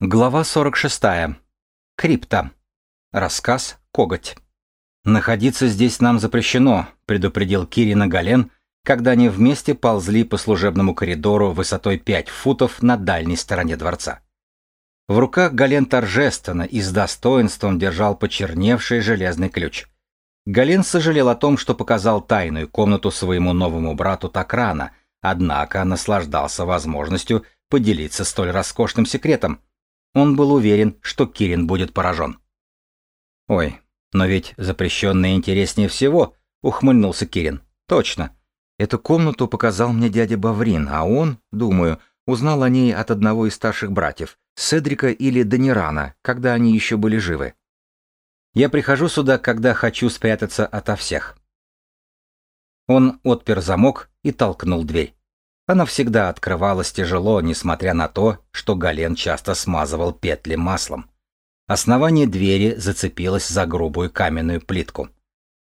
Глава 46. Крипта. Рассказ «Коготь». «Находиться здесь нам запрещено», — предупредил Кирина Гален, когда они вместе ползли по служебному коридору высотой 5 футов на дальней стороне дворца. В руках Гален торжественно и с достоинством держал почерневший железный ключ. Гален сожалел о том, что показал тайную комнату своему новому брату так рано, однако наслаждался возможностью поделиться столь роскошным секретом — он был уверен, что Кирин будет поражен. «Ой, но ведь запрещенное интереснее всего», — ухмыльнулся Кирин. «Точно. Эту комнату показал мне дядя Баврин, а он, думаю, узнал о ней от одного из старших братьев, Седрика или Данирана, когда они еще были живы. Я прихожу сюда, когда хочу спрятаться ото всех». Он отпер замок и толкнул дверь. Она всегда открывалась тяжело, несмотря на то, что Гален часто смазывал петли маслом. Основание двери зацепилось за грубую каменную плитку.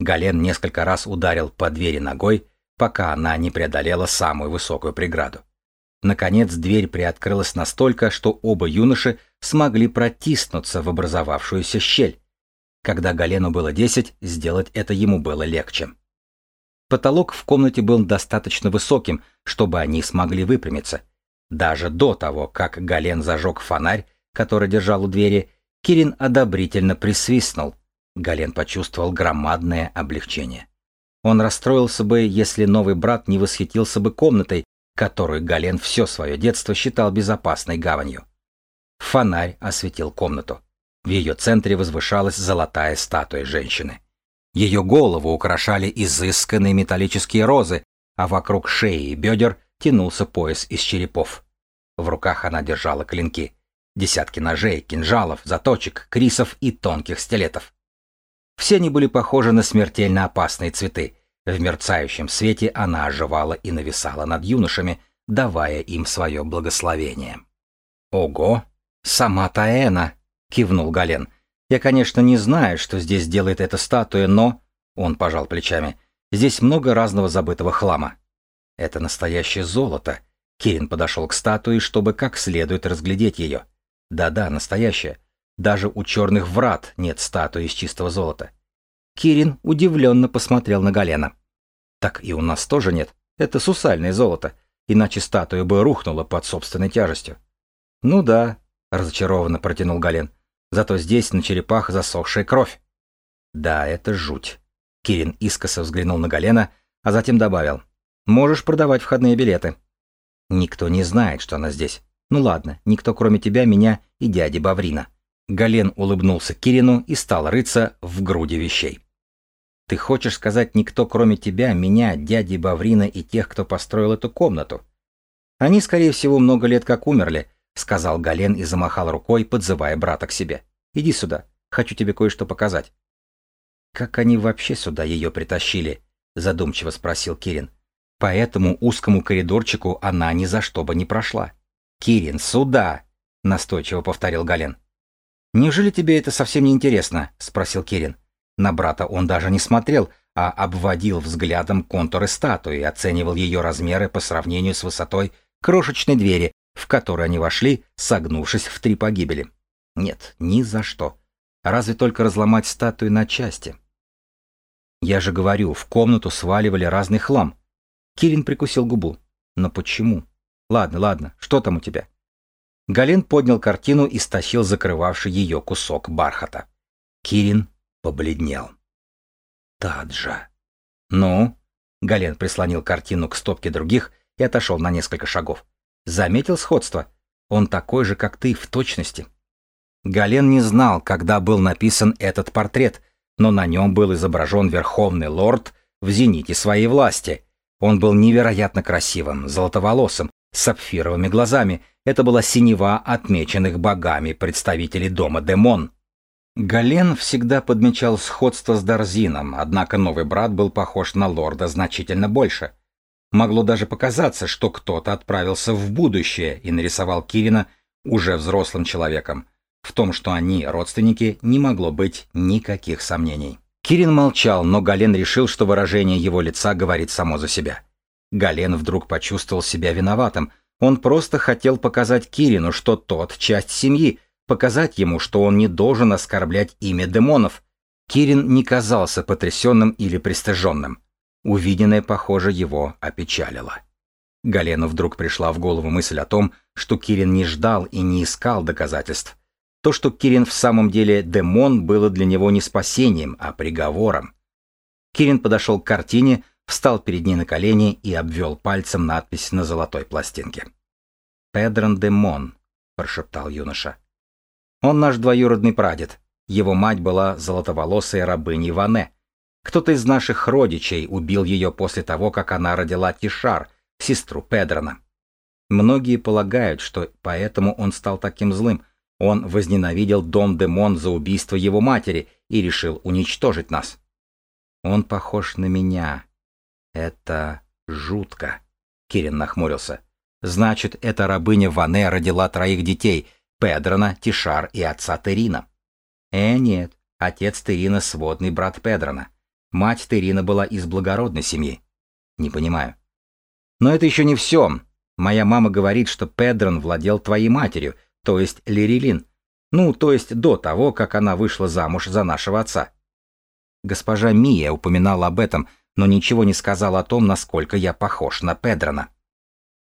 Гален несколько раз ударил по двери ногой, пока она не преодолела самую высокую преграду. Наконец дверь приоткрылась настолько, что оба юноши смогли протиснуться в образовавшуюся щель. Когда Галену было десять, сделать это ему было легче. Потолок в комнате был достаточно высоким, чтобы они смогли выпрямиться. Даже до того, как Гален зажег фонарь, который держал у двери, Кирин одобрительно присвистнул. Гален почувствовал громадное облегчение. Он расстроился бы, если новый брат не восхитился бы комнатой, которую Гален все свое детство считал безопасной гаванью. Фонарь осветил комнату. В ее центре возвышалась золотая статуя женщины. Ее голову украшали изысканные металлические розы, а вокруг шеи и бедер тянулся пояс из черепов. В руках она держала клинки. Десятки ножей, кинжалов, заточек, крисов и тонких стилетов. Все они были похожи на смертельно опасные цветы. В мерцающем свете она оживала и нависала над юношами, давая им свое благословение. «Ого! Сама Таэна!» — кивнул Гален. Я, конечно, не знаю, что здесь делает эта статуя, но... Он пожал плечами. Здесь много разного забытого хлама. Это настоящее золото. Кирин подошел к статуе, чтобы как следует разглядеть ее. Да-да, настоящее. Даже у черных врат нет статуи из чистого золота. Кирин удивленно посмотрел на Галена. Так и у нас тоже нет. Это сусальное золото. Иначе статуя бы рухнула под собственной тяжестью. Ну да, разочарованно протянул Гален. Зато здесь на черепах засохшая кровь. Да, это жуть. Кирин искоса взглянул на Галена, а затем добавил. Можешь продавать входные билеты. Никто не знает, что она здесь. Ну ладно, никто кроме тебя, меня и дяди Баврина. Гален улыбнулся Кирину и стал рыться в груди вещей. Ты хочешь сказать никто кроме тебя, меня, дяди Баврина и тех, кто построил эту комнату? Они, скорее всего, много лет как умерли, — сказал Гален и замахал рукой, подзывая брата к себе. «Иди сюда, хочу тебе кое-что показать». «Как они вообще сюда ее притащили?» — задумчиво спросил Кирин. «По этому узкому коридорчику она ни за что бы не прошла». «Кирин, сюда!» — настойчиво повторил Гален. «Неужели тебе это совсем не интересно?» — спросил Кирин. На брата он даже не смотрел, а обводил взглядом контуры статуи, оценивал ее размеры по сравнению с высотой крошечной двери, в который они вошли, согнувшись в три погибели. Нет, ни за что. Разве только разломать статуи на части. Я же говорю, в комнату сваливали разный хлам. Кирин прикусил губу. Но почему? Ладно, ладно, что там у тебя? Гален поднял картину и стащил закрывавший ее кусок бархата. Кирин побледнел. Таджа. Ну? Гален прислонил картину к стопке других и отошел на несколько шагов. Заметил сходство? Он такой же, как ты, в точности. Гален не знал, когда был написан этот портрет, но на нем был изображен верховный лорд в зените своей власти. Он был невероятно красивым, золотоволосым, с сапфировыми глазами. Это была синева отмеченных богами представителей дома Демон. Гален всегда подмечал сходство с Дарзином, однако новый брат был похож на лорда значительно больше — Могло даже показаться, что кто-то отправился в будущее и нарисовал Кирина уже взрослым человеком. В том, что они родственники, не могло быть никаких сомнений. Кирин молчал, но Гален решил, что выражение его лица говорит само за себя. Гален вдруг почувствовал себя виноватым. Он просто хотел показать Кирину, что тот — часть семьи, показать ему, что он не должен оскорблять имя демонов. Кирин не казался потрясенным или пристыженным. Увиденное, похоже, его опечалило. Галену вдруг пришла в голову мысль о том, что Кирин не ждал и не искал доказательств. То, что Кирин в самом деле демон, было для него не спасением, а приговором. Кирин подошел к картине, встал перед ней на колени и обвел пальцем надпись на золотой пластинке. «Педрон Демон», — прошептал юноша. «Он наш двоюродный прадед. Его мать была золотоволосой рабыней Ване. Кто-то из наших родичей убил ее после того, как она родила Тишар, сестру Педрона. Многие полагают, что поэтому он стал таким злым. Он возненавидел дом Демон за убийство его матери и решил уничтожить нас. Он похож на меня. Это жутко. Кирин нахмурился. Значит, эта рабыня Ване родила троих детей — Педрона, Тишар и отца Терина. Э, нет, отец Терина — сводный брат Педрона. Мать Терина была из благородной семьи. Не понимаю. Но это еще не все. Моя мама говорит, что Педрон владел твоей матерью, то есть Лирилин. Ну, то есть до того, как она вышла замуж за нашего отца. Госпожа Мия упоминала об этом, но ничего не сказала о том, насколько я похож на Педрона.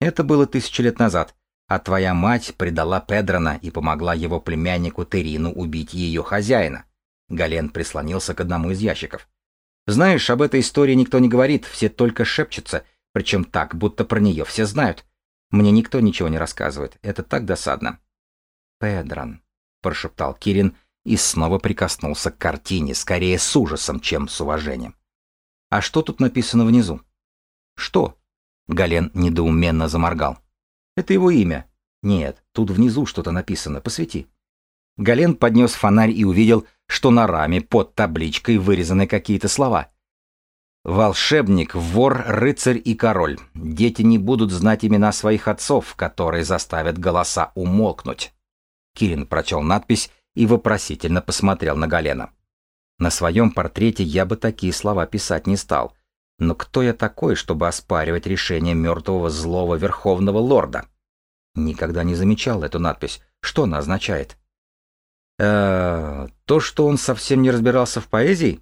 Это было тысячу лет назад, а твоя мать предала Педрона и помогла его племяннику Терину убить ее хозяина. Гален прислонился к одному из ящиков. Знаешь, об этой истории никто не говорит, все только шепчутся — причем так, будто про нее все знают. Мне никто ничего не рассказывает. Это так досадно. «Педрон», — прошептал Кирин и снова прикоснулся к картине, скорее с ужасом, чем с уважением. «А что тут написано внизу?» «Что?» — Гален недоуменно заморгал. «Это его имя». «Нет, тут внизу что-то написано. Посвети». Гален поднес фонарь и увидел, что на раме под табличкой вырезаны какие-то слова. Волшебник, вор, рыцарь и король. Дети не будут знать имена своих отцов, которые заставят голоса умолкнуть. Кирин прочел надпись и вопросительно посмотрел на Галена. На своем портрете я бы такие слова писать не стал. Но кто я такой, чтобы оспаривать решение мертвого злого верховного лорда? Никогда не замечал эту надпись. Что она означает? Э, то, что он совсем не разбирался в поэзии?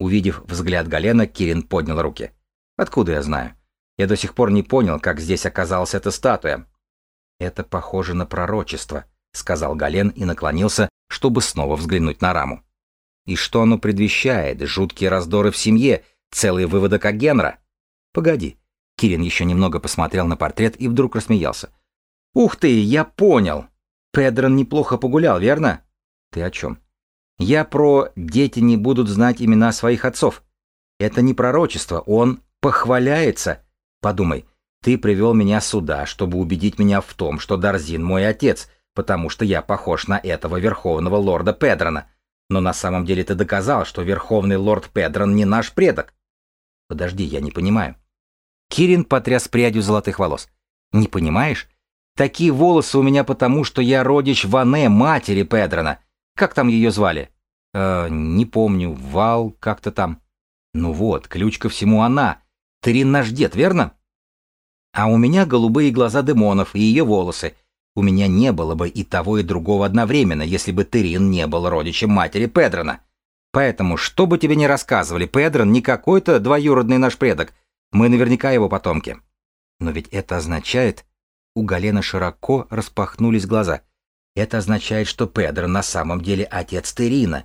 Увидев взгляд Галена, Кирин поднял руки. «Откуда я знаю? Я до сих пор не понял, как здесь оказалась эта статуя». «Это похоже на пророчество», — сказал Гален и наклонился, чтобы снова взглянуть на раму. «И что оно предвещает? Жуткие раздоры в семье, целый выводок о Генра?» «Погоди». Кирин еще немного посмотрел на портрет и вдруг рассмеялся. «Ух ты, я понял! Педрон неплохо погулял, верно?» «Ты о чем?» Я про «дети не будут знать имена своих отцов». Это не пророчество, он похваляется. Подумай, ты привел меня сюда, чтобы убедить меня в том, что Дарзин мой отец, потому что я похож на этого верховного лорда Педрона. Но на самом деле ты доказал, что верховный лорд Педрон не наш предок. Подожди, я не понимаю. Кирин потряс прядью золотых волос. Не понимаешь? Такие волосы у меня потому, что я родич Ване, матери Педрона. Как там ее звали? Э, не помню, Вал как-то там. Ну вот, ключ ко всему она. Терин наш дед, верно? А у меня голубые глаза демонов и ее волосы. У меня не было бы и того, и другого одновременно, если бы Терин не был родичем матери Педрона. Поэтому, что бы тебе ни рассказывали, Педрон не какой-то двоюродный наш предок. Мы наверняка его потомки. Но ведь это означает... У Галена широко распахнулись глаза. Это означает, что Педро на самом деле отец Терина.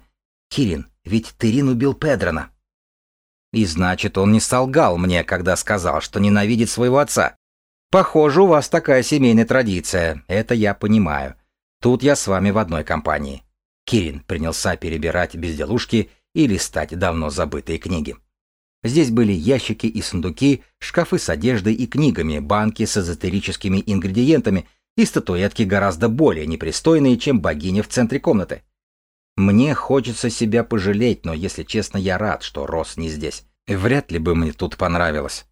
Кирин, ведь Терин убил Педрона. И значит, он не солгал мне, когда сказал, что ненавидит своего отца. Похоже, у вас такая семейная традиция. Это я понимаю. Тут я с вами в одной компании. Кирин принялся перебирать безделушки и листать давно забытые книги. Здесь были ящики и сундуки, шкафы с одеждой и книгами, банки с эзотерическими ингредиентами и статуэтки гораздо более непристойные, чем богиня в центре комнаты. Мне хочется себя пожалеть, но, если честно, я рад, что Рос не здесь. Вряд ли бы мне тут понравилось.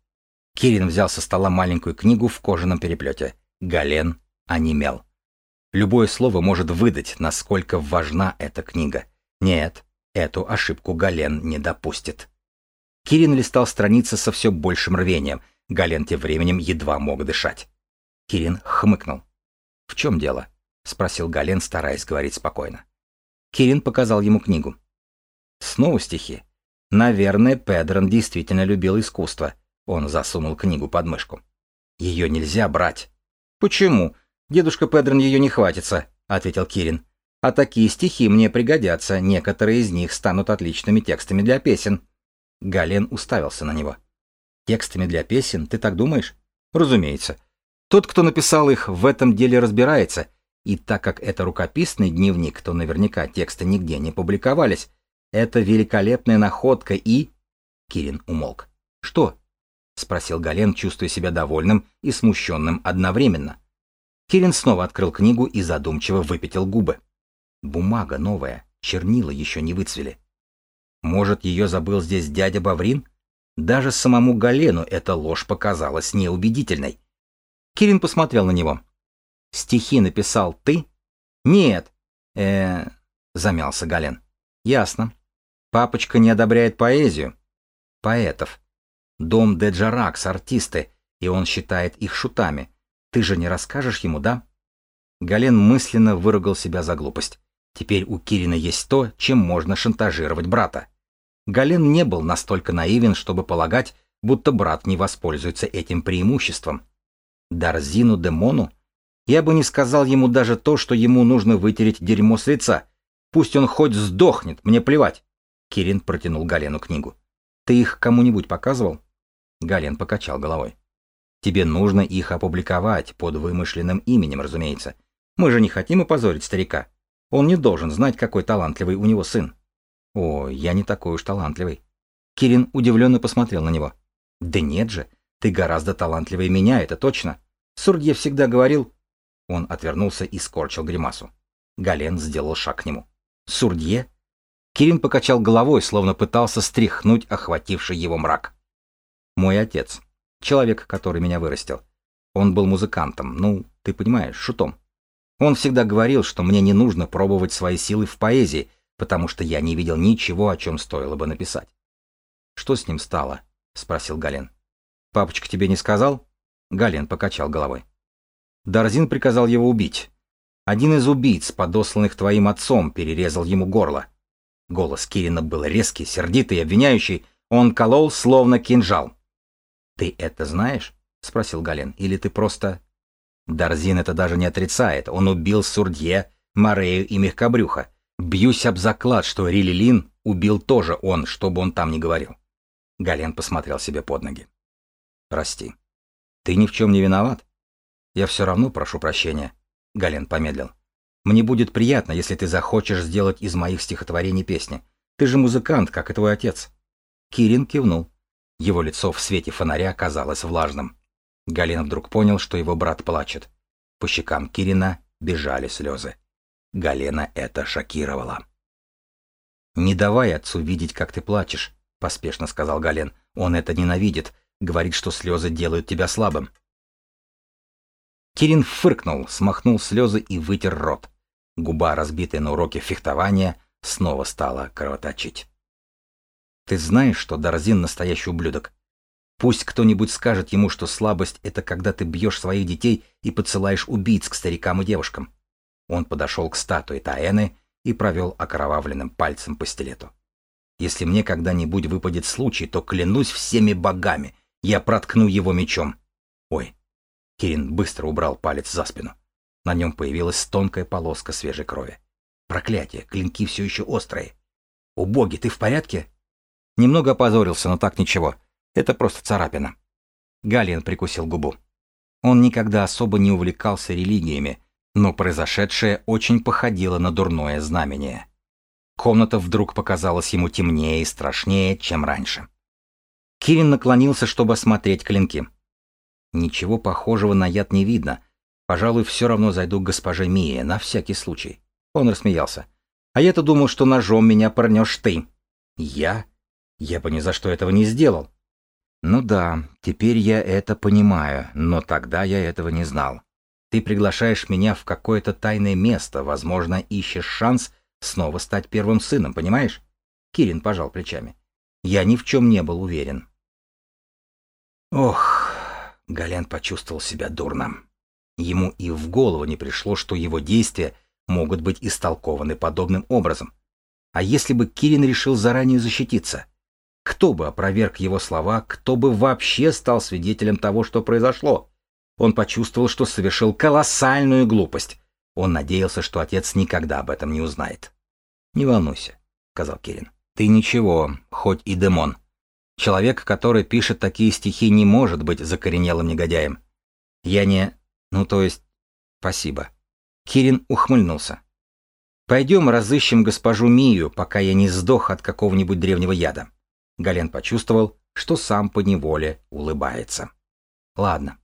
Кирин взял со стола маленькую книгу в кожаном переплете. Гален онемел. Любое слово может выдать, насколько важна эта книга. Нет, эту ошибку Гален не допустит. Кирин листал страницы со все большим рвением. Гален тем временем едва мог дышать. Кирин хмыкнул. «В чем дело?» — спросил Гален, стараясь говорить спокойно. Кирин показал ему книгу. Снова стихи. Наверное, Педрон действительно любил искусство. Он засунул книгу под мышку. Ее нельзя брать. Почему? Дедушка Педрон ее не хватится, ответил Кирин. А такие стихи мне пригодятся, некоторые из них станут отличными текстами для песен. Гален уставился на него. Текстами для песен, ты так думаешь? Разумеется. Тот, кто написал их, в этом деле разбирается, и так как это рукописный дневник, то наверняка тексты нигде не публиковались. Это великолепная находка и... Кирин умолк. Что? Спросил Гален, чувствуя себя довольным и смущенным одновременно. Кирин снова открыл книгу и задумчиво выпятил губы. Бумага новая, чернила еще не выцвели. Может, ее забыл здесь дядя Баврин? Даже самому Галену эта ложь показалась неубедительной. Кирин посмотрел на него. Стихи написал ты? Нет. Э, замялся Гален. Ясно. Папочка не одобряет поэзию. Поэтов. Дом де Джаракс, артисты, и он считает их шутами. Ты же не расскажешь ему, да? Гален мысленно выругал себя за глупость. Теперь у Кирина есть то, чем можно шантажировать брата. Гален не был настолько наивен, чтобы полагать, будто брат не воспользуется этим преимуществом. Дарзину Демону я бы не сказал ему даже то, что ему нужно вытереть дерьмо с лица. Пусть он хоть сдохнет, мне плевать. Кирин протянул Галену книгу. Ты их кому-нибудь показывал? Гален покачал головой. Тебе нужно их опубликовать под вымышленным именем, разумеется. Мы же не хотим опозорить старика. Он не должен знать, какой талантливый у него сын. О, я не такой уж талантливый. Кирин удивленно посмотрел на него. Да нет же, ты гораздо талантливее меня, это точно. Сурдье всегда говорил, он отвернулся и скорчил гримасу. Гален сделал шаг к нему. «Сурдье?» Кирин покачал головой, словно пытался стряхнуть охвативший его мрак. «Мой отец. Человек, который меня вырастил. Он был музыкантом, ну, ты понимаешь, шутом. Он всегда говорил, что мне не нужно пробовать свои силы в поэзии, потому что я не видел ничего, о чем стоило бы написать. «Что с ним стало?» — спросил Гален. «Папочка тебе не сказал?» Гален покачал головой. Дарзин приказал его убить. Один из убийц, подосланных твоим отцом, перерезал ему горло. Голос Кирина был резкий, сердитый, обвиняющий. Он колол, словно кинжал. «Ты это знаешь?» — спросил Гален. «Или ты просто...» Дарзин это даже не отрицает. Он убил Сурдье, Морею и Мягкобрюха. Бьюсь об заклад, что Рилилин убил тоже он, чтобы он там не говорил. Гален посмотрел себе под ноги. «Прости. Ты ни в чем не виноват. Я все равно прошу прощения. Гален помедлил. Мне будет приятно, если ты захочешь сделать из моих стихотворений песни. Ты же музыкант, как и твой отец. Кирин кивнул. Его лицо в свете фонаря казалось влажным. Галин вдруг понял, что его брат плачет. По щекам Кирина бежали слезы. Галена это шокировало. «Не давай отцу видеть, как ты плачешь», — поспешно сказал Гален. «Он это ненавидит. Говорит, что слезы делают тебя слабым». Кирин фыркнул, смахнул слезы и вытер рот. Губа, разбитая на уроке фехтования, снова стала кровоточить. «Ты знаешь, что Дарзин настоящий ублюдок? Пусть кто-нибудь скажет ему, что слабость — это когда ты бьешь своих детей и подсылаешь убийц к старикам и девушкам». Он подошел к статуе Таэны и провел окровавленным пальцем по стилету. «Если мне когда-нибудь выпадет случай, то клянусь всеми богами, я проткну его мечом. Ой, Кирин быстро убрал палец за спину. На нем появилась тонкая полоска свежей крови. Проклятие, клинки все еще острые. «О боги, ты в порядке?» Немного опозорился, но так ничего. Это просто царапина. Галиен прикусил губу. Он никогда особо не увлекался религиями, но произошедшее очень походило на дурное знамение. Комната вдруг показалась ему темнее и страшнее, чем раньше. Кирин наклонился, чтобы осмотреть клинки. Ничего похожего на яд не видно. Пожалуй, все равно зайду к госпоже Мие, на всякий случай. Он рассмеялся. А я-то думал, что ножом меня порнешь ты. Я? Я бы ни за что этого не сделал. Ну да, теперь я это понимаю, но тогда я этого не знал. Ты приглашаешь меня в какое-то тайное место, возможно, ищешь шанс снова стать первым сыном, понимаешь? Кирин пожал плечами. Я ни в чем не был уверен. Ох, Гален почувствовал себя дурно. Ему и в голову не пришло, что его действия могут быть истолкованы подобным образом. А если бы Кирин решил заранее защититься? Кто бы опроверг его слова, кто бы вообще стал свидетелем того, что произошло? Он почувствовал, что совершил колоссальную глупость. Он надеялся, что отец никогда об этом не узнает. «Не волнуйся», — сказал Кирин. «Ты ничего, хоть и демон. Человек, который пишет такие стихи, не может быть закоренелым негодяем. Я не... Ну, то есть... Спасибо». Кирин ухмыльнулся. «Пойдем разыщем госпожу Мию, пока я не сдох от какого-нибудь древнего яда». Гален почувствовал, что сам по неволе улыбается. «Ладно,